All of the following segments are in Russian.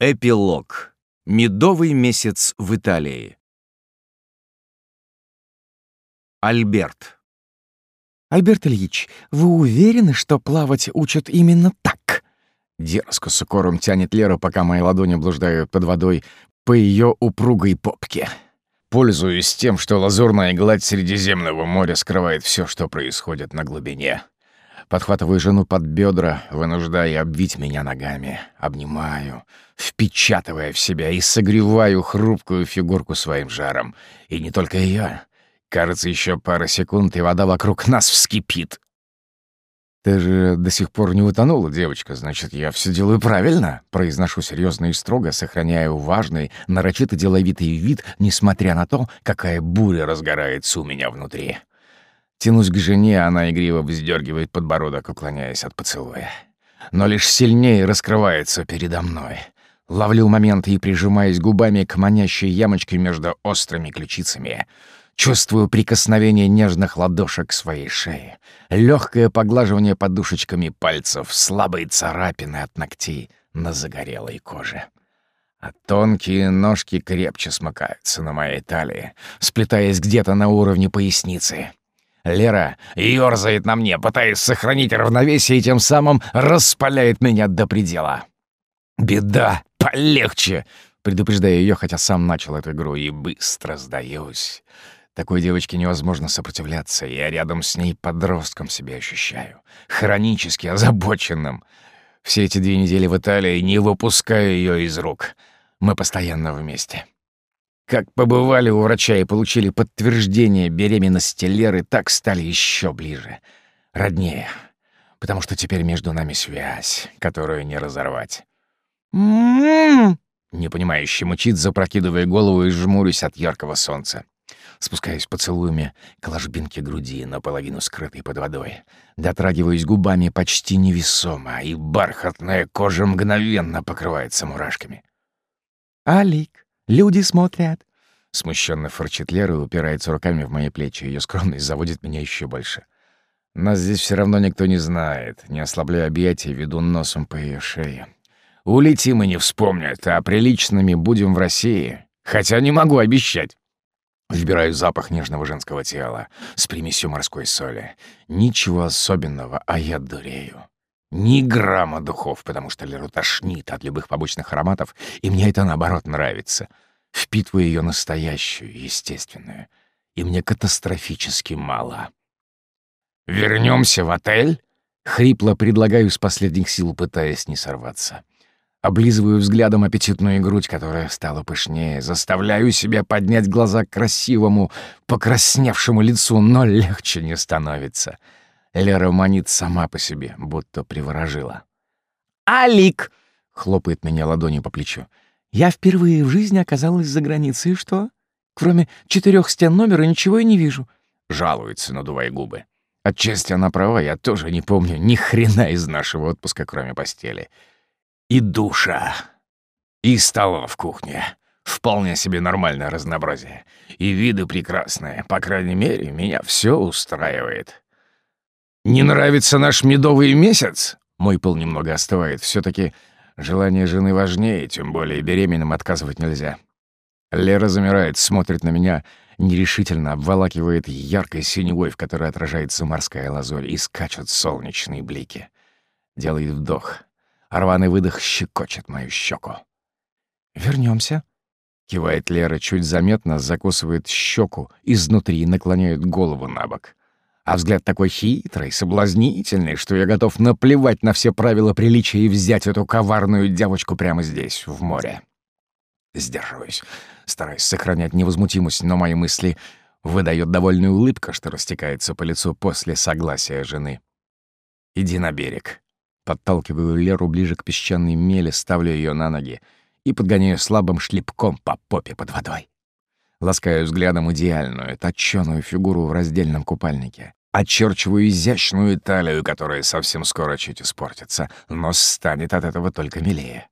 Эпилог. Медовый месяц в Италии. Альберт. «Альберт Ильич, вы уверены, что плавать учат именно так?» Дерзко с укором тянет Лера, пока мои ладони блуждают под водой по ее упругой попке. Пользуюсь тем, что лазурная гладь Средиземного моря скрывает все, что происходит на глубине. Подхватываю жену под бедра, вынуждая обвить меня ногами. Обнимаю, впечатывая в себя и согреваю хрупкую фигурку своим жаром. И не только ее. Кажется, еще пара секунд, и вода вокруг нас вскипит. «Ты же до сих пор не утонула, девочка, значит, я все делаю правильно?» Произношу серьезно и строго, сохраняя важный, нарочито деловитый вид, несмотря на то, какая буря разгорается у меня внутри. Тянусь к жене, она игриво вздергивает подбородок, уклоняясь от поцелуя. Но лишь сильнее раскрывается передо мной. Ловлю момент и прижимаюсь губами к манящей ямочке между острыми ключицами. Чувствую прикосновение нежных ладошек к своей шее, легкое поглаживание подушечками пальцев, слабые царапины от ногтей на загорелой коже. А тонкие ножки крепче смыкаются на моей талии, сплетаясь где-то на уровне поясницы. Лера ёрзает на мне, пытаясь сохранить равновесие и тем самым распаляет меня до предела. «Беда! Полегче!» Предупреждаю ее, хотя сам начал эту игру, и быстро сдаюсь. Такой девочке невозможно сопротивляться, я рядом с ней подростком себя ощущаю. Хронически озабоченным. Все эти две недели в Италии не выпускаю ее из рук. Мы постоянно вместе. Как побывали у врача и получили подтверждение беременности Леры, так стали еще ближе. Роднее. Потому что теперь между нами связь, которую не разорвать. «М-м-м!» Непонимающе мучит, запрокидывая голову и жмурюсь от яркого солнца. Спускаюсь поцелуями к ложбинке груди, наполовину скрытой под водой. Дотрагиваюсь губами почти невесомо, и бархатная кожа мгновенно покрывается мурашками. «Алик, Люди смотрят. Смущенно фырчит Лера и упирается руками в мои плечи. Ее скромность заводит меня еще больше. Нас здесь все равно никто не знает. Не ослабляю объятия, веду носом по ее шее. Улетим и не вспомнят, а приличными будем в России. Хотя не могу обещать. Вбираю запах нежного женского тела с примесью морской соли. Ничего особенного, а я дурею. Ни грамма духов, потому что Леру тошнит от любых побочных ароматов, и мне это, наоборот, нравится. Впитываю ее настоящую, естественную. И мне катастрофически мало. «Вернемся в отель?» Хрипло предлагаю с последних сил, пытаясь не сорваться. Облизываю взглядом аппетитную грудь, которая стала пышнее. Заставляю себя поднять глаза к красивому, покрасневшему лицу, но легче не становится. — Лера манит сама по себе, будто приворожила. «Алик!» — хлопает меня ладонью по плечу. «Я впервые в жизни оказалась за границей, и что? Кроме четырех стен номера ничего и не вижу». Жалуется, надувая губы. Отчасти она права, я тоже не помню ни хрена из нашего отпуска, кроме постели. И душа. И стола в кухне. Вполне себе нормальное разнообразие. И виды прекрасные. По крайней мере, меня все устраивает. «Не нравится наш медовый месяц?» Мой пыл немного остывает. все таки желание жены важнее, тем более беременным отказывать нельзя. Лера замирает, смотрит на меня, нерешительно обволакивает яркой синевой, в которой отражается морская лазурь, и скачут солнечные блики. Делает вдох. Рваный выдох щекочет мою щеку. Вернемся, кивает Лера чуть заметно, закусывает щеку, изнутри наклоняет голову на бок а взгляд такой хитрый, соблазнительный, что я готов наплевать на все правила приличия и взять эту коварную девочку прямо здесь, в море. Сдерживаюсь, стараюсь сохранять невозмутимость, но мои мысли выдает довольная улыбка, что растекается по лицу после согласия жены. «Иди на берег». Подталкиваю Леру ближе к песчаной мели, ставлю ее на ноги и подгоняю слабым шлепком по попе под водой. Ласкаю взглядом идеальную, точёную фигуру в раздельном купальнике. Очерчиваю изящную талию, которая совсем скоро чуть испортится, но станет от этого только милее.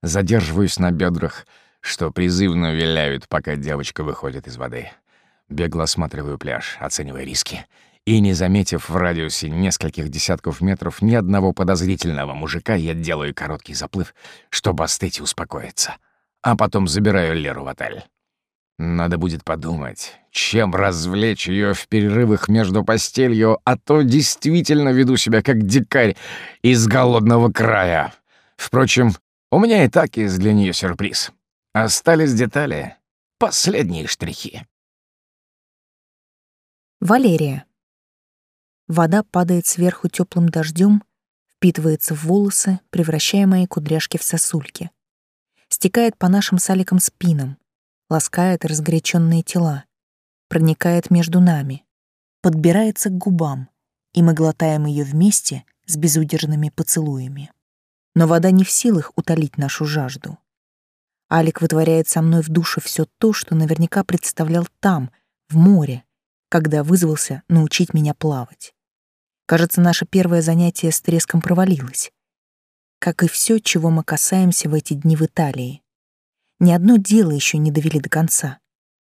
Задерживаюсь на бедрах, что призывно виляют, пока девочка выходит из воды. Бегло осматриваю пляж, оценивая риски. И не заметив в радиусе нескольких десятков метров ни одного подозрительного мужика, я делаю короткий заплыв, чтобы остыть и успокоиться. А потом забираю Леру в отель. Надо будет подумать, чем развлечь ее в перерывах между постелью, а то действительно веду себя как дикарь из голодного края. Впрочем, у меня и так есть для нее сюрприз. Остались детали, последние штрихи. Валерия. Вода падает сверху теплым дождем, впитывается в волосы, превращая мои кудряшки в сосульки. Стекает по нашим саликам спинам, ласкает разгоряченные тела, проникает между нами, подбирается к губам, и мы глотаем ее вместе с безудержными поцелуями. Но вода не в силах утолить нашу жажду. Алик вытворяет со мной в душе все то, что наверняка представлял там, в море, когда вызвался научить меня плавать. Кажется, наше первое занятие с треском провалилось. Как и все, чего мы касаемся в эти дни в Италии. Ни одно дело еще не довели до конца.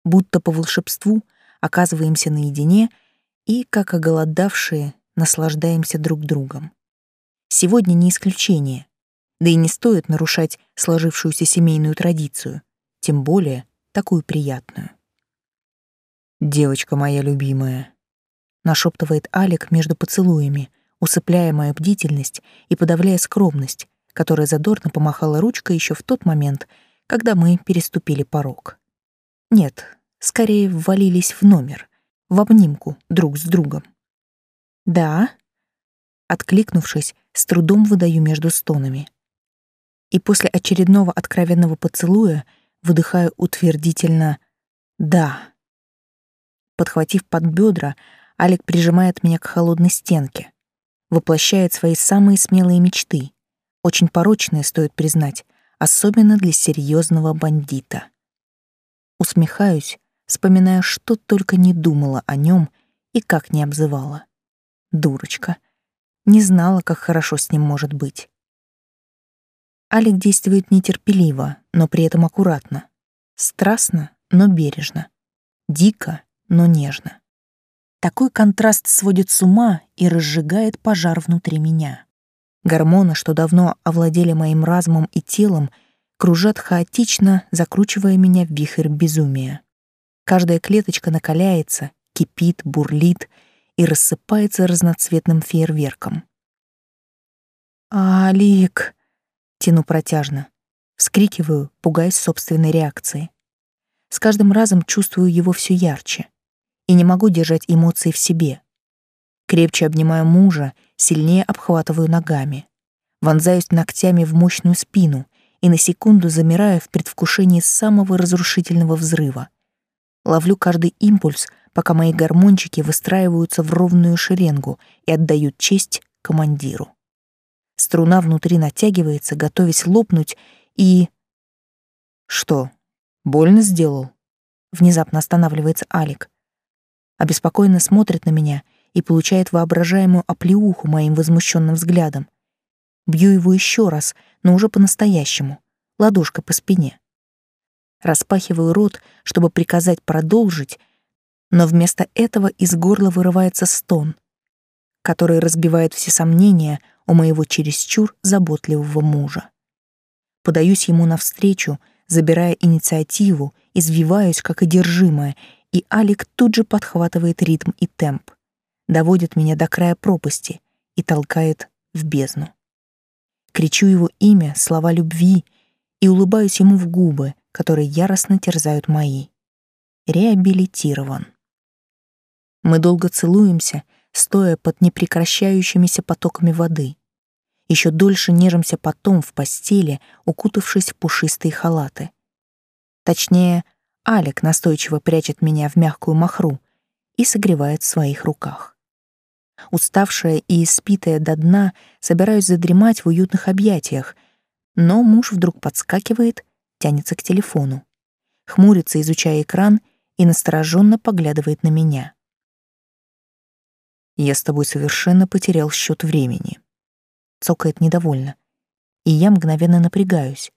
Будто по волшебству оказываемся наедине и, как оголодавшие, наслаждаемся друг другом. Сегодня не исключение, да и не стоит нарушать сложившуюся семейную традицию, тем более такую приятную. «Девочка моя любимая», — нашептывает Алик между поцелуями, усыпляя мою бдительность и подавляя скромность, которая задорно помахала ручкой еще в тот момент, когда мы переступили порог. Нет, скорее ввалились в номер, в обнимку друг с другом. «Да?» Откликнувшись, с трудом выдаю между стонами. И после очередного откровенного поцелуя выдыхаю утвердительно «да». Подхватив под бедра, Алик прижимает меня к холодной стенке, воплощает свои самые смелые мечты, очень порочные, стоит признать, особенно для серьезного бандита. Усмехаюсь, вспоминая, что только не думала о нем и как не обзывала. Дурочка. Не знала, как хорошо с ним может быть. Алик действует нетерпеливо, но при этом аккуратно. Страстно, но бережно. Дико, но нежно. Такой контраст сводит с ума и разжигает пожар внутри меня. Гормоны, что давно овладели моим разумом и телом, кружат хаотично, закручивая меня в вихрь безумия. Каждая клеточка накаляется, кипит, бурлит и рассыпается разноцветным фейерверком. «Алик!» — тяну протяжно. Вскрикиваю, пугаясь собственной реакции. С каждым разом чувствую его все ярче и не могу держать эмоции в себе. Крепче обнимаю мужа, сильнее обхватываю ногами. Вонзаюсь ногтями в мощную спину и на секунду замираю в предвкушении самого разрушительного взрыва. Ловлю каждый импульс, пока мои гормончики выстраиваются в ровную шеренгу и отдают честь командиру. Струна внутри натягивается, готовясь лопнуть, и... Что, больно сделал? Внезапно останавливается Алик. Обеспокоенно смотрит на меня и получает воображаемую оплеуху моим возмущенным взглядом. Бью его еще раз, но уже по-настоящему, ладошкой по спине. Распахиваю рот, чтобы приказать продолжить, но вместо этого из горла вырывается стон, который разбивает все сомнения у моего чересчур заботливого мужа. Подаюсь ему навстречу, забирая инициативу, извиваюсь как одержимая, и Алик тут же подхватывает ритм и темп доводит меня до края пропасти и толкает в бездну. Кричу его имя, слова любви и улыбаюсь ему в губы, которые яростно терзают мои. Реабилитирован. Мы долго целуемся, стоя под непрекращающимися потоками воды. Еще дольше нежимся потом в постели, укутавшись в пушистые халаты. Точнее, Алик настойчиво прячет меня в мягкую махру и согревает в своих руках. Уставшая и испитая до дна, собираюсь задремать в уютных объятиях, но муж вдруг подскакивает, тянется к телефону, хмурится, изучая экран, и настороженно поглядывает на меня. «Я с тобой совершенно потерял счет времени», — цокает недовольно, и я мгновенно напрягаюсь.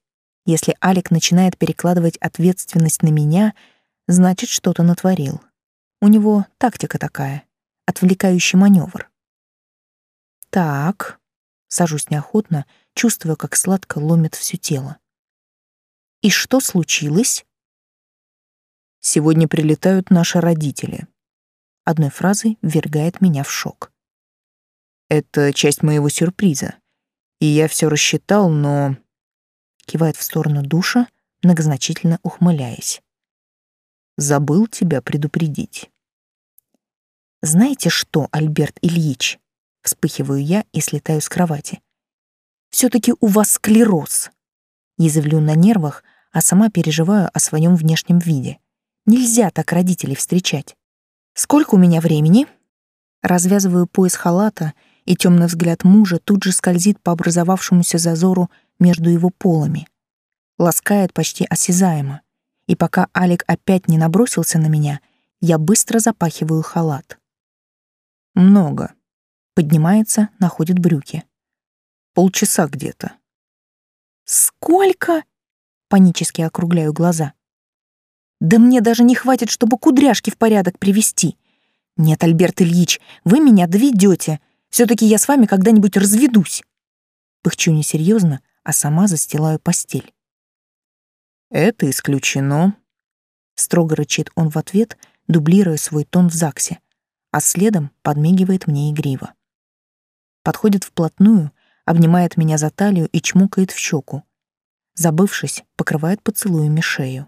Если Алик начинает перекладывать ответственность на меня, значит, что-то натворил. У него тактика такая отвлекающий маневр. Так, сажусь неохотно, чувствуя, как сладко ломит все тело. И что случилось? Сегодня прилетают наши родители. Одной фразой ввергает меня в шок. Это часть моего сюрприза. И я все рассчитал, но... Кивает в сторону душа, многозначительно ухмыляясь. Забыл тебя предупредить. Знаете что, Альберт Ильич? Вспыхиваю я и слетаю с кровати. все таки у вас склероз. Язвлю на нервах, а сама переживаю о своем внешнем виде. Нельзя так родителей встречать. Сколько у меня времени? Развязываю пояс халата, и темный взгляд мужа тут же скользит по образовавшемуся зазору между его полами. Ласкает почти осязаемо. И пока Алик опять не набросился на меня, я быстро запахиваю халат. Много. Поднимается, находит брюки. Полчаса где-то. Сколько? Панически округляю глаза. Да мне даже не хватит, чтобы кудряшки в порядок привести. Нет, Альберт Ильич, вы меня доведете. все таки я с вами когда-нибудь разведусь. Пыхчу несерьезно, а сама застилаю постель. Это исключено. Строго рычит он в ответ, дублируя свой тон в ЗАГСе а следом подмигивает мне игриво. Подходит вплотную, обнимает меня за талию и чмокает в щеку. Забывшись, покрывает поцелуями шею.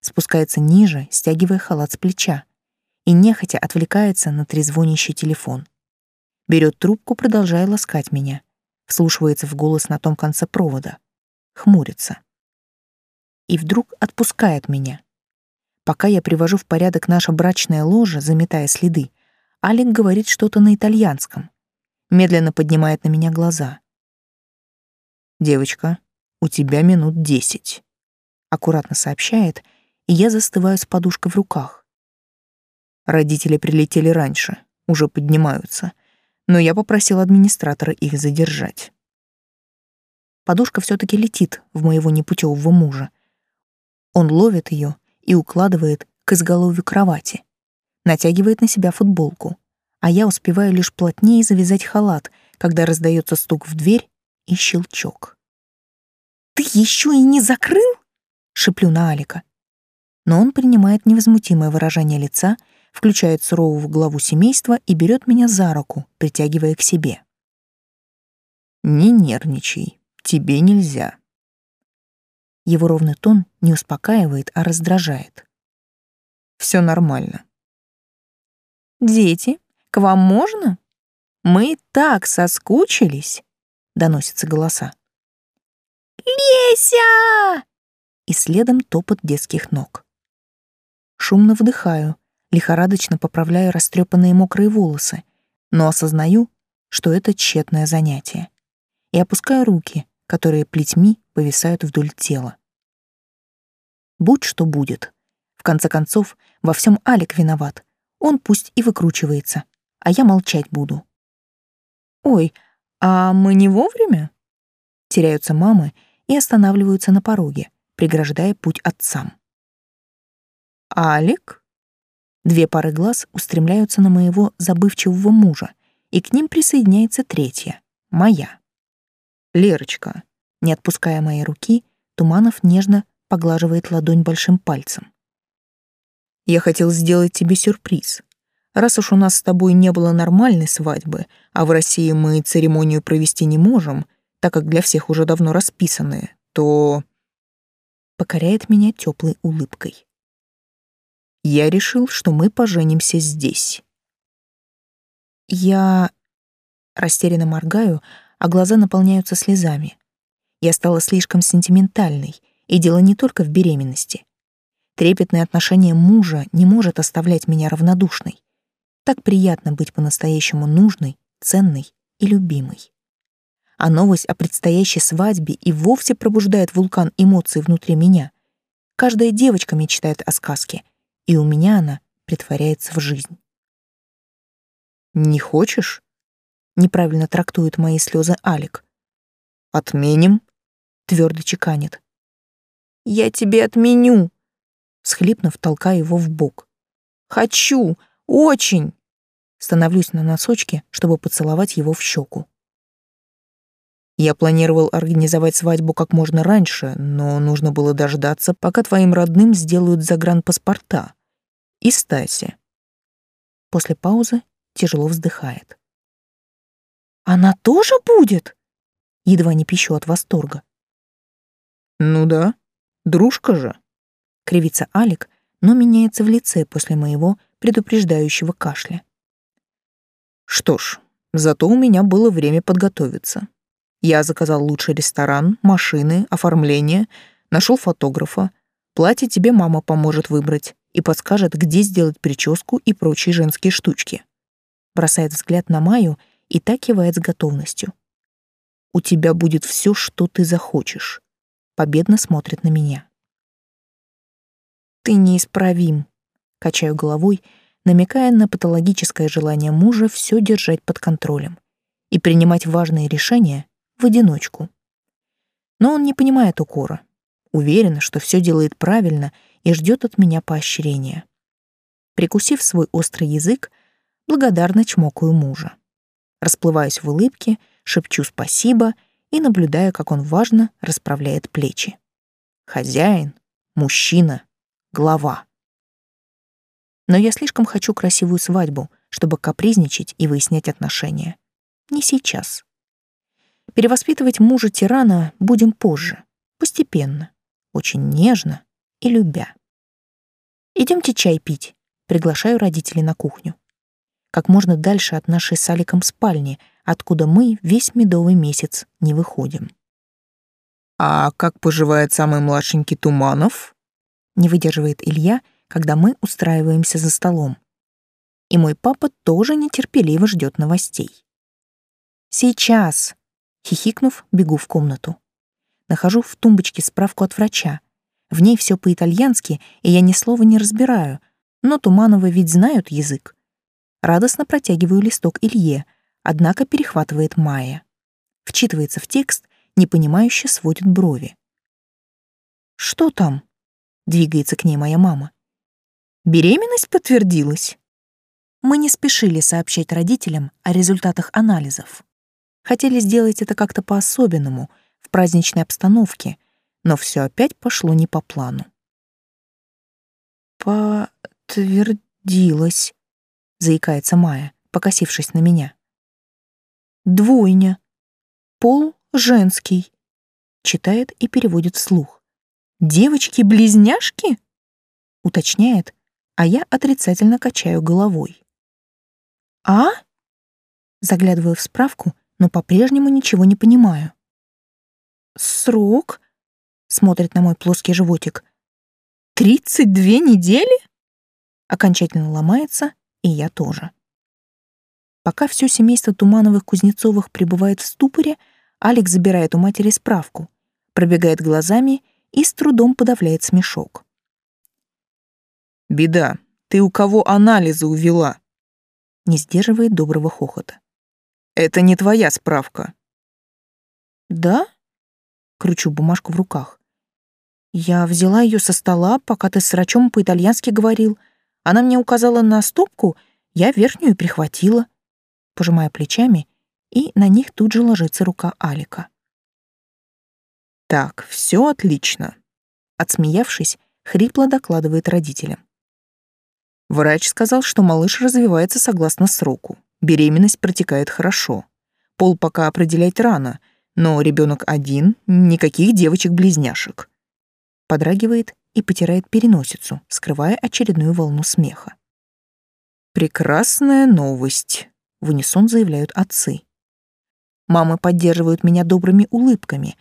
Спускается ниже, стягивая халат с плеча, и нехотя отвлекается на трезвонящий телефон. Берет трубку, продолжая ласкать меня. Вслушивается в голос на том конце провода. Хмурится. И вдруг отпускает меня. Пока я привожу в порядок наше брачное ложе, заметая следы, Алик говорит что-то на итальянском. Медленно поднимает на меня глаза. «Девочка, у тебя минут десять», — аккуратно сообщает, и я застываю с подушкой в руках. Родители прилетели раньше, уже поднимаются, но я попросил администратора их задержать. Подушка все таки летит в моего непутевого мужа. Он ловит ее и укладывает к изголовью кровати натягивает на себя футболку, а я успеваю лишь плотнее завязать халат, когда раздается стук в дверь и щелчок. «Ты еще и не закрыл?» — шеплю на Алика. Но он принимает невозмутимое выражение лица, включает сурового главу семейства и берет меня за руку, притягивая к себе. «Не нервничай, тебе нельзя». Его ровный тон не успокаивает, а раздражает. Все нормально. «Дети, к вам можно? Мы так соскучились!» — доносятся голоса. «Леся!» И следом топот детских ног. Шумно вдыхаю, лихорадочно поправляю растрепанные мокрые волосы, но осознаю, что это тщетное занятие, и опускаю руки, которые плетьми повисают вдоль тела. Будь что будет. В конце концов, во всем Алик виноват, он пусть и выкручивается, а я молчать буду. «Ой, а мы не вовремя?» Теряются мамы и останавливаются на пороге, преграждая путь отцам. «Алик?» Две пары глаз устремляются на моего забывчивого мужа, и к ним присоединяется третья, моя. «Лерочка», не отпуская моей руки, Туманов нежно поглаживает ладонь большим пальцем. Я хотел сделать тебе сюрприз. Раз уж у нас с тобой не было нормальной свадьбы, а в России мы церемонию провести не можем, так как для всех уже давно расписаны, то покоряет меня теплой улыбкой. Я решил, что мы поженимся здесь. Я растерянно моргаю, а глаза наполняются слезами. Я стала слишком сентиментальной, и дело не только в беременности. Трепетное отношение мужа не может оставлять меня равнодушной. Так приятно быть по-настоящему нужной, ценной и любимой. А новость о предстоящей свадьбе и вовсе пробуждает вулкан эмоций внутри меня. Каждая девочка мечтает о сказке, и у меня она притворяется в жизнь. «Не хочешь?» — неправильно трактует мои слезы Алик. «Отменим?» — твердо чеканит. «Я тебе отменю!» Схлипнув, толкаю его в бок. «Хочу! Очень!» Становлюсь на носочки, чтобы поцеловать его в щеку. Я планировал организовать свадьбу как можно раньше, но нужно было дождаться, пока твоим родным сделают загранпаспорта. И Стаси. После паузы тяжело вздыхает. Она тоже будет? Едва не пищу от восторга. Ну да, дружка же. Кривится Алик, но меняется в лице после моего предупреждающего кашля. Что ж, зато у меня было время подготовиться. Я заказал лучший ресторан, машины, оформление, нашел фотографа. Платье тебе мама поможет выбрать и подскажет, где сделать прическу и прочие женские штучки. Бросает взгляд на Маю и так кивает с готовностью. У тебя будет все, что ты захочешь. Победно смотрит на меня. Ты неисправим. Качаю головой, намекая на патологическое желание мужа все держать под контролем и принимать важные решения в одиночку. Но он не понимает укора. Уверен, что все делает правильно и ждет от меня поощрения. Прикусив свой острый язык, благодарно чмокаю мужа. Расплываюсь в улыбке, шепчу спасибо и наблюдаю, как он важно расправляет плечи. Хозяин, мужчина, глава. Но я слишком хочу красивую свадьбу, чтобы капризничать и выяснять отношения. Не сейчас. Перевоспитывать мужа-тирана будем позже, постепенно, очень нежно и любя. Идемте чай пить. Приглашаю родителей на кухню. Как можно дальше от нашей с Аликом спальни, откуда мы весь медовый месяц не выходим. «А как поживает самый младшенький Туманов?» Не выдерживает Илья, когда мы устраиваемся за столом. И мой папа тоже нетерпеливо ждет новостей. «Сейчас!» Хихикнув, бегу в комнату. Нахожу в тумбочке справку от врача. В ней все по-итальянски, и я ни слова не разбираю, но Тумановы ведь знают язык. Радостно протягиваю листок Илье, однако перехватывает Майя. Вчитывается в текст, непонимающе сводит брови. «Что там?» — двигается к ней моя мама. «Беременность подтвердилась?» Мы не спешили сообщать родителям о результатах анализов. Хотели сделать это как-то по-особенному, в праздничной обстановке, но все опять пошло не по плану. «Подтвердилось», — заикается Майя, покосившись на меня. «Двойня. Пол женский», — читает и переводит вслух. «Девочки-близняшки?» — уточняет, а я отрицательно качаю головой. «А?» Заглядываю в справку — но по-прежнему ничего не понимаю. «Срок?» — смотрит на мой плоский животик. «Тридцать две недели?» Окончательно ломается, и я тоже. Пока все семейство Тумановых-Кузнецовых пребывает в ступоре, Алекс забирает у матери справку, пробегает глазами и с трудом подавляет смешок. «Беда, ты у кого анализы увела?» Не сдерживает доброго хохота. Это не твоя справка. Да? Кручу бумажку в руках. Я взяла ее со стола, пока ты с врачом по-итальянски говорил. Она мне указала на стопку, я верхнюю прихватила. Пожимая плечами, и на них тут же ложится рука Алика. Так, все отлично. Отсмеявшись, хрипло докладывает родителям. Врач сказал, что малыш развивается согласно сроку. Беременность протекает хорошо. Пол пока определять рано, но ребенок один, никаких девочек-близняшек. Подрагивает и потирает переносицу, скрывая очередную волну смеха. «Прекрасная новость», — в унисон заявляют отцы. Мамы поддерживают меня добрыми улыбками,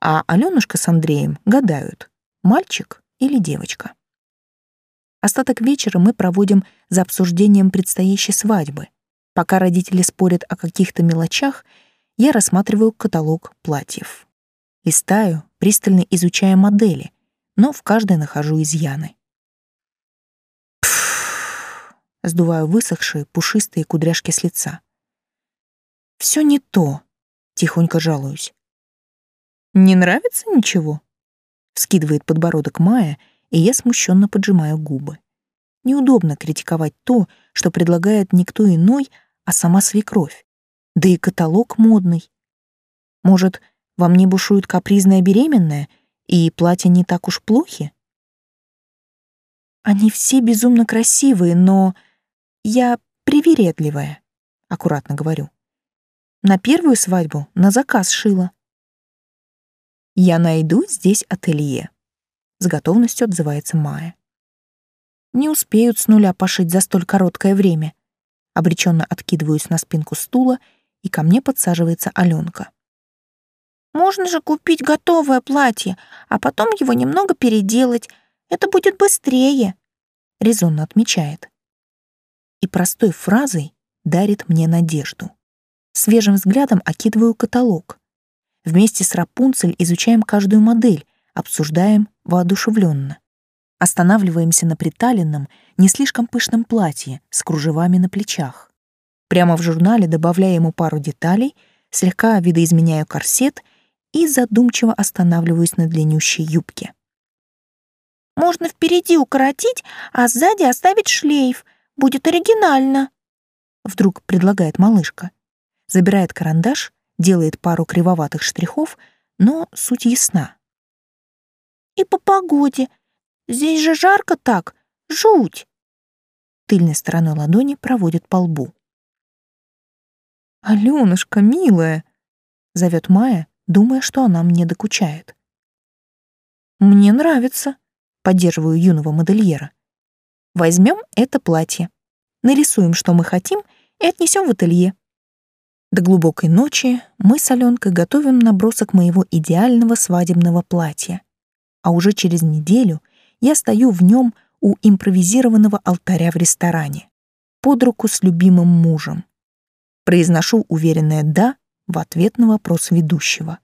а Алёнушка с Андреем гадают, мальчик или девочка. Остаток вечера мы проводим за обсуждением предстоящей свадьбы — Пока родители спорят о каких-то мелочах, я рассматриваю каталог платьев. Листаю, пристально изучая модели, но в каждой нахожу изъяны. Пфф, сдуваю высохшие пушистые кудряшки с лица. Все не то, тихонько жалуюсь. Не нравится ничего? Скидывает подбородок Майя, и я смущенно поджимаю губы. неудобно критиковать то, что предлагает никто иной, а сама свекровь. Да и каталог модный. Может, во мне бушует капризная беременная, и платья не так уж плохи? Они все безумно красивые, но я привередливая, аккуратно говорю. На первую свадьбу на заказ шила. Я найду здесь ателье. С готовностью отзывается Майя. Не успеют с нуля пошить за столь короткое время. Обреченно откидываюсь на спинку стула, и ко мне подсаживается Аленка. Можно же купить готовое платье, а потом его немного переделать. Это будет быстрее, резонно отмечает. И простой фразой дарит мне надежду. Свежим взглядом окидываю каталог. Вместе с Рапунцель изучаем каждую модель, обсуждаем воодушевленно. Останавливаемся на приталенном, не слишком пышном платье с кружевами на плечах. Прямо в журнале добавляю ему пару деталей, слегка видоизменяю корсет и задумчиво останавливаюсь на длиннющей юбке. «Можно впереди укоротить, а сзади оставить шлейф. Будет оригинально», — вдруг предлагает малышка. Забирает карандаш, делает пару кривоватых штрихов, но суть ясна. «И по погоде. Здесь же жарко так. Жуть!» Тыльной стороной ладони проводит по лбу. «Алёнушка, милая!» — зовет Майя, думая, что она мне докучает. «Мне нравится», — поддерживаю юного модельера. «Возьмем это платье, нарисуем, что мы хотим, и отнесем в ателье». До глубокой ночи мы с Аленкой готовим набросок моего идеального свадебного платья. А уже через неделю я стою в нем у импровизированного алтаря в ресторане, под руку с любимым мужем. Произношу уверенное «да» в ответ на вопрос ведущего.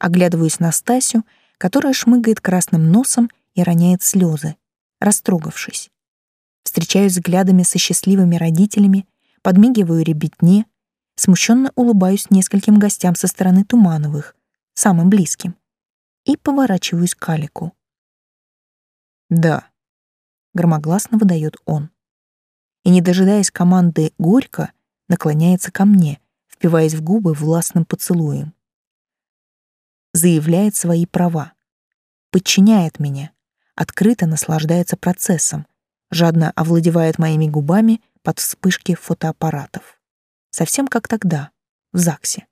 Оглядываюсь на Стасю, которая шмыгает красным носом и роняет слезы, растрогавшись. Встречаюсь взглядами со счастливыми родителями, подмигиваю ребятне, смущенно улыбаюсь нескольким гостям со стороны Тумановых, самым близким, и поворачиваюсь к Алику. «Да», — громогласно выдает он. И, не дожидаясь команды «Горько», наклоняется ко мне, впиваясь в губы властным поцелуем. Заявляет свои права. Подчиняет меня. Открыто наслаждается процессом. Жадно овладевает моими губами под вспышки фотоаппаратов. Совсем как тогда, в ЗАГСе.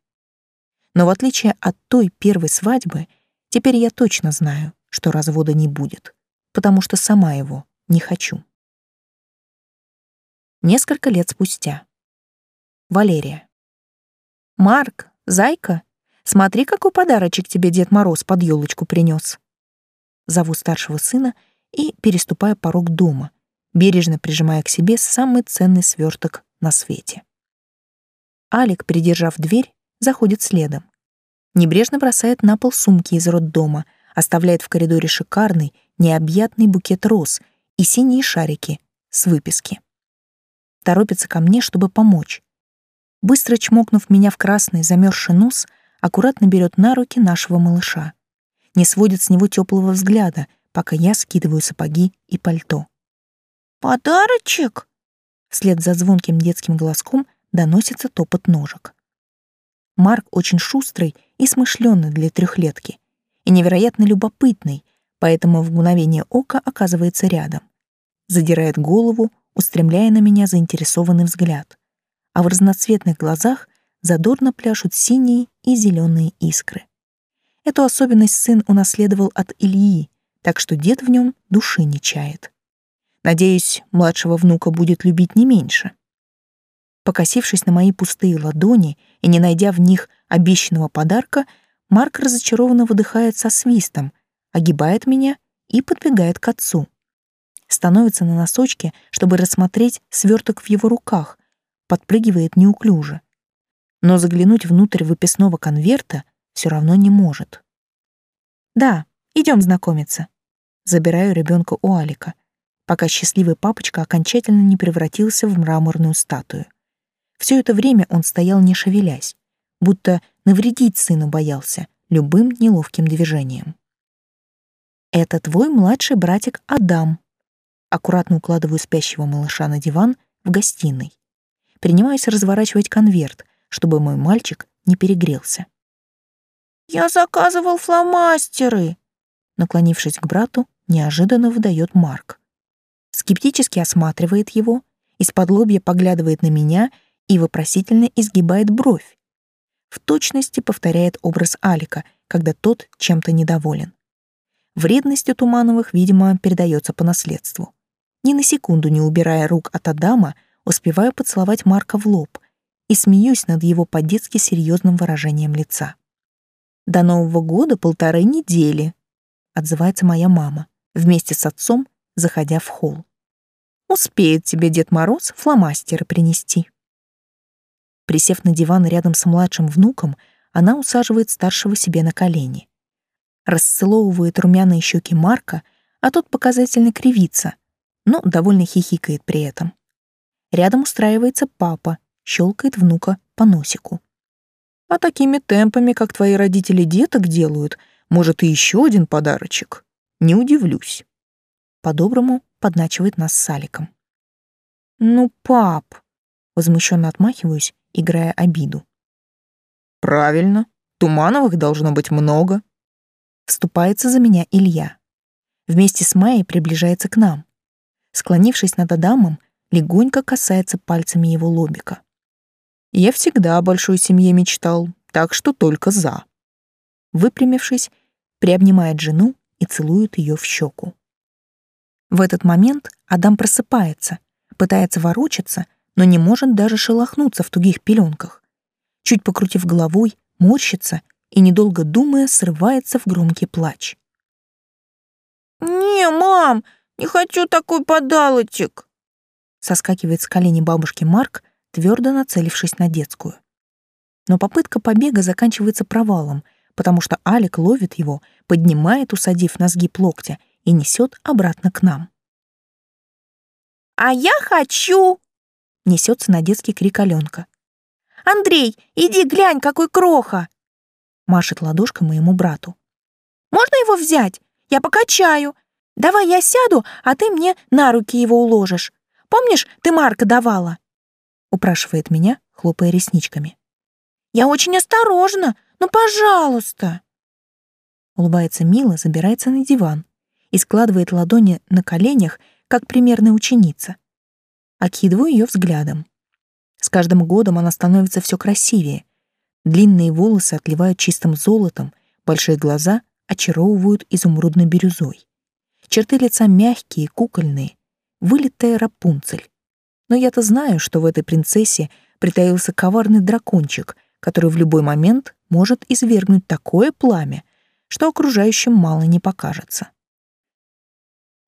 Но в отличие от той первой свадьбы, теперь я точно знаю, что развода не будет, потому что сама его не хочу. Несколько лет спустя. Валерия. «Марк, зайка, смотри, какой подарочек тебе Дед Мороз под елочку принес. Зову старшего сына и переступаю порог дома, бережно прижимая к себе самый ценный сверток на свете. Алик, придержав дверь, заходит следом. Небрежно бросает на пол сумки из роддома, оставляет в коридоре шикарный, необъятный букет роз и синие шарики с выписки. Торопится ко мне, чтобы помочь быстро чмокнув меня в красный замерзший нос, аккуратно берет на руки нашего малыша. Не сводит с него теплого взгляда, пока я скидываю сапоги и пальто. «Подарочек?» Вслед за звонким детским голоском доносится топот ножек. Марк очень шустрый и смышленый для трехлетки, и невероятно любопытный, поэтому в мгновение ока оказывается рядом. Задирает голову, устремляя на меня заинтересованный взгляд а в разноцветных глазах задорно пляшут синие и зеленые искры. Эту особенность сын унаследовал от Ильи, так что дед в нем души не чает. Надеюсь, младшего внука будет любить не меньше. Покосившись на мои пустые ладони и не найдя в них обещанного подарка, Марк разочарованно выдыхает со свистом, огибает меня и подбегает к отцу. Становится на носочки, чтобы рассмотреть сверток в его руках, подпрыгивает неуклюже. Но заглянуть внутрь выписного конверта все равно не может. «Да, идем знакомиться». Забираю ребенка у Алика, пока счастливый папочка окончательно не превратился в мраморную статую. Все это время он стоял не шевелясь, будто навредить сыну боялся любым неловким движением. «Это твой младший братик Адам», аккуратно укладываю спящего малыша на диван в гостиной. Принимаюсь разворачивать конверт, чтобы мой мальчик не перегрелся. «Я заказывал фломастеры!» Наклонившись к брату, неожиданно выдает Марк. Скептически осматривает его, из-под лобья поглядывает на меня и вопросительно изгибает бровь. В точности повторяет образ Алика, когда тот чем-то недоволен. Вредность у Тумановых, видимо, передается по наследству. Ни на секунду не убирая рук от Адама, успеваю поцеловать Марка в лоб и смеюсь над его по-детски серьезным выражением лица. «До Нового года полторы недели», — отзывается моя мама, вместе с отцом, заходя в холл. «Успеет тебе Дед Мороз фломастеры принести». Присев на диван рядом с младшим внуком, она усаживает старшего себе на колени. Расцеловывает румяные щеки Марка, а тот показательно кривится, но довольно хихикает при этом. Рядом устраивается папа, щелкает внука по носику. А такими темпами, как твои родители деток делают, может, и еще один подарочек. Не удивлюсь. По-доброму подначивает нас с Аликом. Ну, пап, возмущенно отмахиваюсь, играя обиду. Правильно, Тумановых должно быть много. Вступается за меня Илья. Вместе с Майей приближается к нам. Склонившись над Адамом, легонько касается пальцами его лобика. Я всегда о большой семье мечтал, так что только за. Выпрямившись, приобнимает жену и целует ее в щеку. В этот момент Адам просыпается, пытается ворочаться, но не может даже шелохнуться в тугих пеленках. Чуть покрутив головой, морщится и, недолго думая, срывается в громкий плач. «Не, мам, не хочу такой подалочек!» Соскакивает с колени бабушки Марк, твердо нацелившись на детскую. Но попытка побега заканчивается провалом, потому что Алик ловит его, поднимает, усадив на сгиб локтя, и несет обратно к нам. «А я хочу!» — несется на детский крик Аленка. «Андрей, иди глянь, какой кроха!» — машет ладошкой моему брату. «Можно его взять? Я покачаю. Давай я сяду, а ты мне на руки его уложишь. Помнишь, ты Марка давала?» упрашивает меня, хлопая ресничками. «Я очень осторожна, ну, пожалуйста!» Улыбается мило, забирается на диван и складывает ладони на коленях, как примерная ученица. Окидываю ее взглядом. С каждым годом она становится все красивее. Длинные волосы отливают чистым золотом, большие глаза очаровывают изумрудной бирюзой. Черты лица мягкие, кукольные, вылитая Рапунцель. Но я-то знаю, что в этой принцессе притаился коварный дракончик, который в любой момент может извергнуть такое пламя, что окружающим мало не покажется.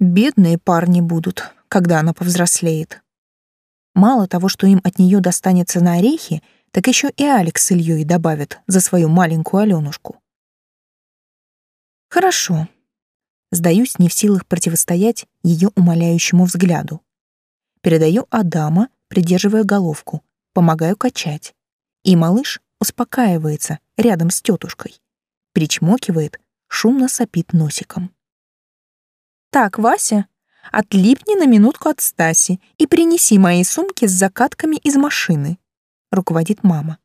Бедные парни будут, когда она повзрослеет. Мало того, что им от нее достанется на орехи, так еще и Алекс с Ильей добавят за свою маленькую Аленушку. Хорошо. Сдаюсь не в силах противостоять ее умоляющему взгляду. Передаю Адама, придерживая головку, помогаю качать. И малыш успокаивается рядом с тетушкой. Причмокивает, шумно сопит носиком. «Так, Вася, отлипни на минутку от Стаси и принеси мои сумки с закатками из машины», — руководит мама.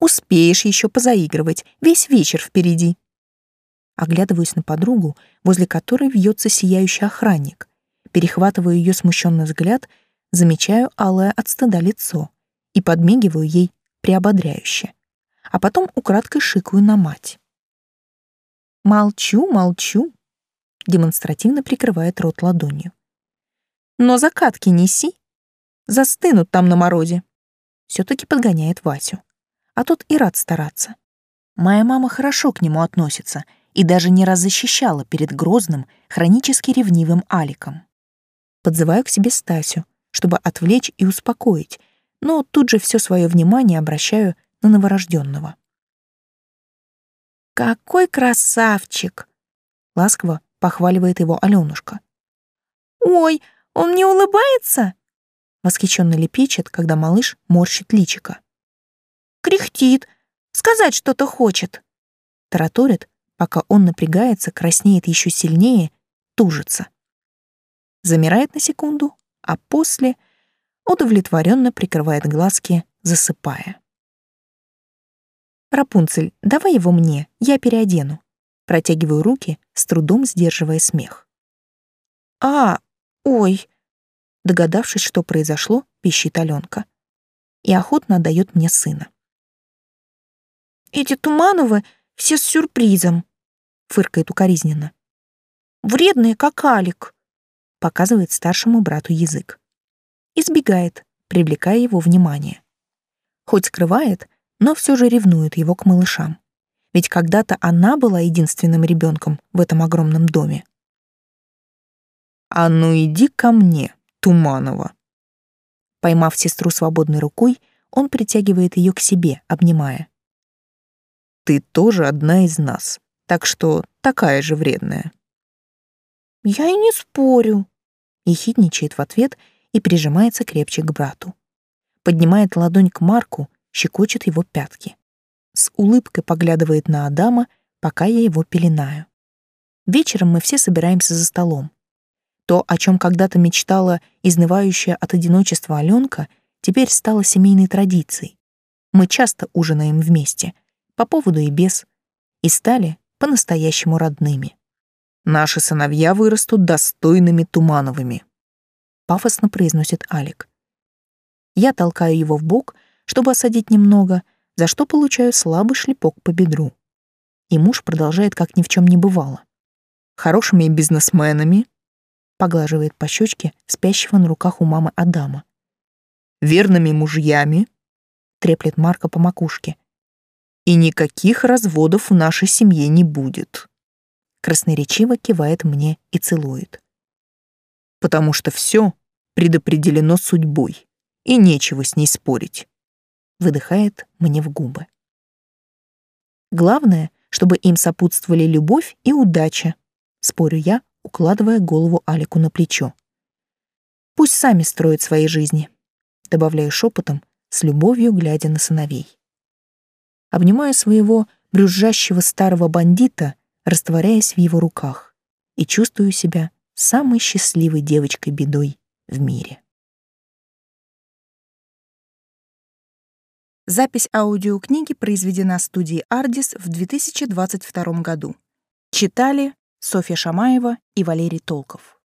«Успеешь еще позаигрывать, весь вечер впереди». Оглядываюсь на подругу, возле которой вьется сияющий охранник перехватываю ее смущенный взгляд, замечаю алое от стыда лицо и подмигиваю ей приободряюще, а потом украдкой шикаю на мать. «Молчу, молчу», — демонстративно прикрывает рот ладонью. «Но закатки неси, застынут там на морозе». Все-таки подгоняет Васю, а тот и рад стараться. Моя мама хорошо к нему относится и даже не раз защищала перед грозным, хронически ревнивым Аликом. Подзываю к себе Стасю, чтобы отвлечь и успокоить, но тут же все свое внимание обращаю на новорожденного. «Какой красавчик!» — ласково похваливает его Алёнушка. «Ой, он не улыбается?» — восхищенно лепечет, когда малыш морщит личико. «Кряхтит, сказать что-то хочет!» Тараторит, пока он напрягается, краснеет еще сильнее, тужится. замирает на секунду, а после удовлетворенно прикрывает глазки, засыпая. «Рапунцель, давай его мне, я переодену». Протягиваю руки, с трудом сдерживая смех. «А, ой!» Догадавшись, что произошло, пищит Аленка. И охотно отдает мне сына. «Эти Тумановы все с сюрпризом», — фыркает укоризненно. «Вредные, как Алик», — показывает старшему брату язык. Избегает, привлекая его внимание. Хоть скрывает, но все же ревнует его к малышам. Ведь когда-то она была единственным ребенком в этом огромном доме. «А ну иди ко мне, Туманова!» Поймав сестру свободной рукой, он притягивает ее к себе, обнимая. «Ты тоже одна из нас, так что такая же вредная». «Я и не спорю», — ехидничает в ответ и прижимается крепче к брату. Поднимает ладонь к Марку, щекочет его пятки с улыбкой поглядывает на Адама, пока я его пеленаю. Вечером мы все собираемся за столом. То, о чем когда-то мечтала изнывающая от одиночества Аленка, теперь стало семейной традицией. Мы часто ужинаем вместе, по поводу и без, и стали по-настоящему родными. Наши сыновья вырастут достойными Тумановыми, пафосно произносит Алик. Я толкаю его в бок, чтобы осадить немного, за что получаю слабый шлепок по бедру. И муж продолжает, как ни в чем не бывало. Хорошими бизнесменами, поглаживает по щечке спящего на руках у мамы Адама. Верными мужьями, треплет Марка по макушке. И никаких разводов в нашей семье не будет. Красноречиво кивает мне и целует. Потому что все предопределено судьбой, и нечего с ней спорить выдыхает мне в губы. Главное, чтобы им сопутствовали любовь и удача, спорю я, укладывая голову Алику на плечо. Пусть сами строят свои жизни, добавляю шепотом, с любовью глядя на сыновей. Обнимаю своего брюзжащего старого бандита, растворяясь в его руках, и чувствую себя самой счастливой девочкой-бедой в мире. Запись аудиокниги произведена студией «Ардис» в 2022 году. Читали Софья Шамаева и Валерий Толков.